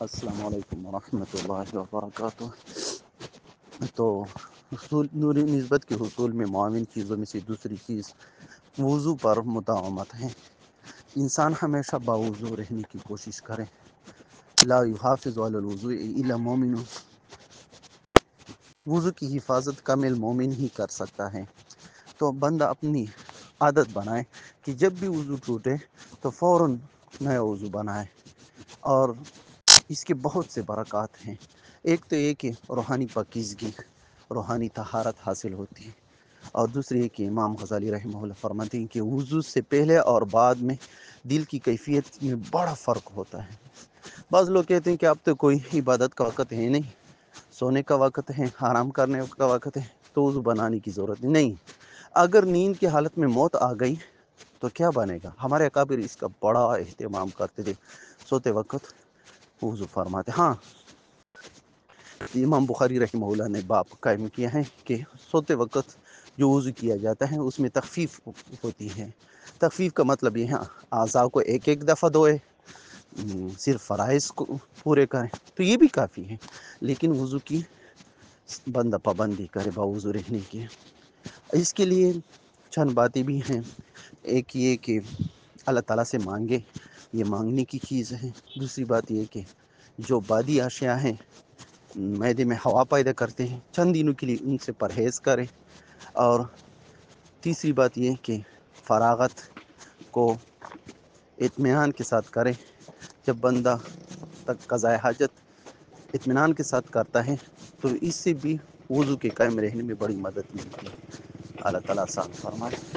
السلام علیکم ورحمۃ اللہ وبرکاتہ۔ تو حصول نوری نسبت کے حصول میں معاون چیزوں میں سے دوسری چیز موضوع پر مداومت ہیں انسان ہمیشہ باوضو رہنے کی کوشش کرے۔ لا يحافظ على الوضوء الا مؤمن وضو کی حفاظت کامل مومن ہی کر سکتا ہے۔ تو بندہ اپنی عادت بنائے کہ جب بھی وضو ٹوٹے تو فوراً نیا وضو بنائے اور اس کے بہت سے برکات ہیں۔ ایک تو یہ کہ روحانی پاکیزگی، روحانی تہارت حاصل ہوتی ہے۔ اور دوسری کہ امام غزالی رحمہ اللہ فرماتے ہیں کہ وضو سے پہلے اور بعد میں دل کی کیفیت میں بڑا فرق ہوتا ہے۔ بعض لوگ کہتے ہیں کہ اب تو کوئی عبادت کا وقت ہے نہیں، سونے کا وقت ہے آرام کرنے کا وقت ہے، تو وضو بنانے کی ضرورت نہیں۔ اگر نیند کی حالت میں موت آ گئی تو کیا بنے گا؟ ہمارے اکابر اس کا بڑا اہتمام کرتے تھے۔ سوتے وقت وضو فرماتے ہاں۔ جی، امام بخاری رحمہ اللہ نے باپ قائم کیا ہے کہ سوتے وقت جو وضو کیا جاتا ہے، اس میں تخفیف ہوتی ہے۔ تخفیف کا مطلب یہ ہے ہاں، اعضاء کو ایک ایک دفعہ دھوئے صرف فرائض کو پورے کریں۔ تو یہ بھی کافی ہے۔ لیکن وضو کی بندہ پابندی کرے، باوضو رہنے کی۔ اس کے لیے چند باتیں بھی ہیں۔ ایک یہ کہ اللہ تعالی سے مانگے یہ مانگنے کی چیز ہے۔ دوسری بات یہ کہ جو بادی اشیاء ہیں، میدے میں ہوا پیدا کرتے ہیں، چند دنوں کے لیے ان سے پرہیز کریں۔ اور تیسری بات یہ کہ فراغت کو اطمینان کے ساتھ کریں۔ جب بندہ تک قضائے حاجت اطمینان کے ساتھ کرتا ہے، تو اس سے بھی وضو کے قائم رہنے میں بڑی مدد ملتی ہے۔ اللہ تعالی صاحب فرمائے۔